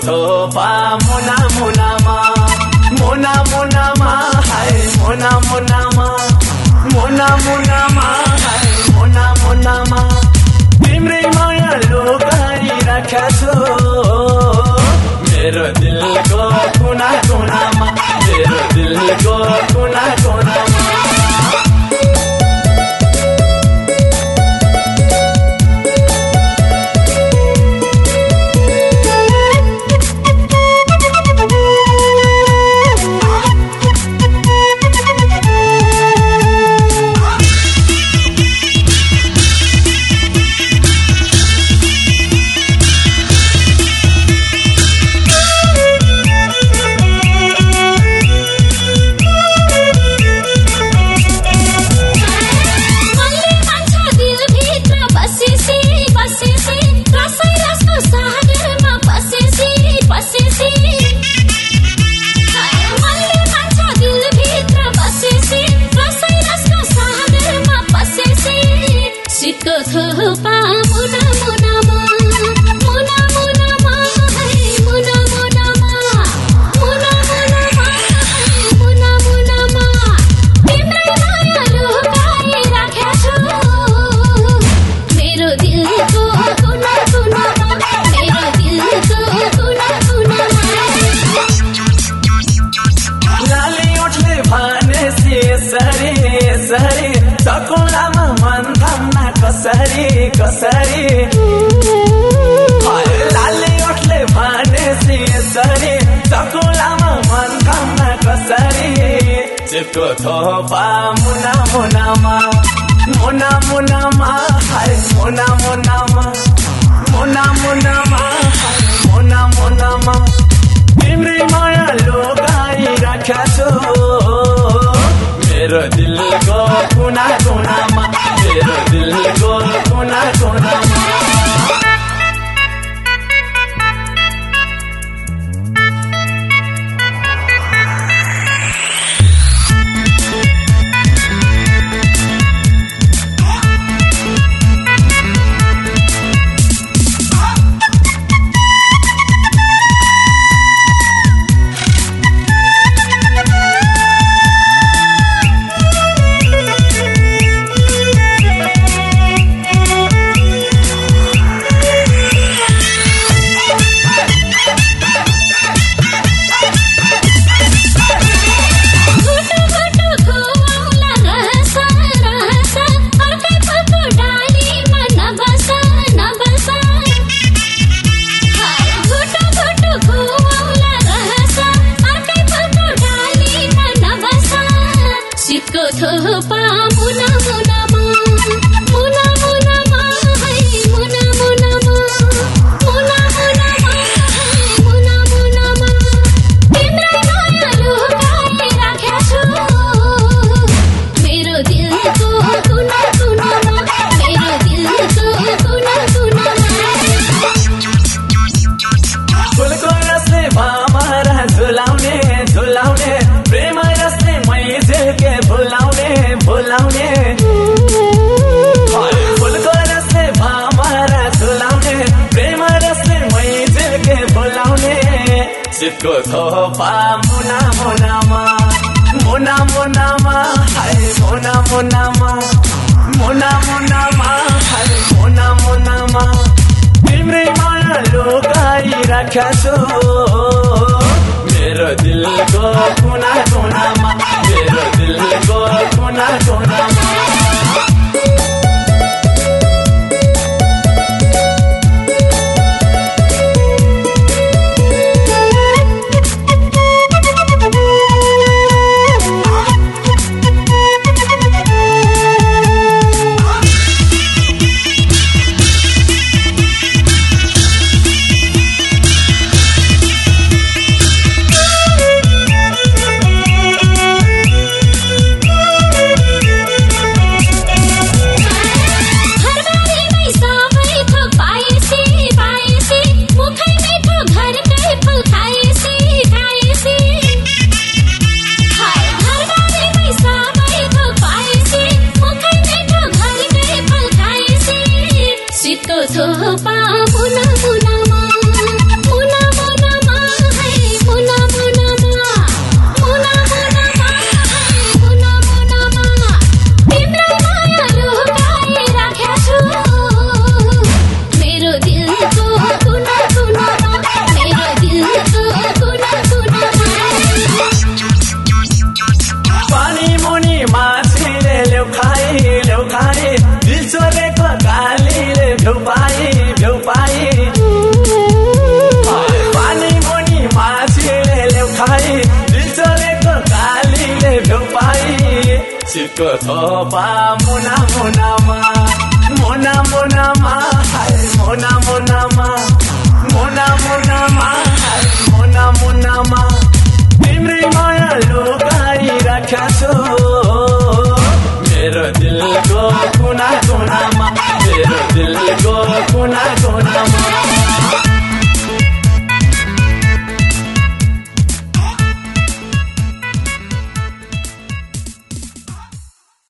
छ चकुलामा मन थाम्न कसरी कसरी? ओठले यसरी मन थाम्न कसरी? मुना मुनामा मुना मुनामा मुना मुनामा मुना मुनामा मुनामा। तिम्रै माया चितको थोपा मुना मुनामा मुना मुनामा हाय मुना मुनामा मुना मुनामा हाय मुना मुनामा। तिम्रै माया लोकाइ राख्या 个车把。लिपस्टिकको थोपा मुना मुनामा मुना मुनामा मुना मुनामा मुना मुनामा मुना मुनामा तिम्रै माया लुकाइराख्या छु मेरो दिलको कुना कुनामा मेरो दिलको कुना कुनामा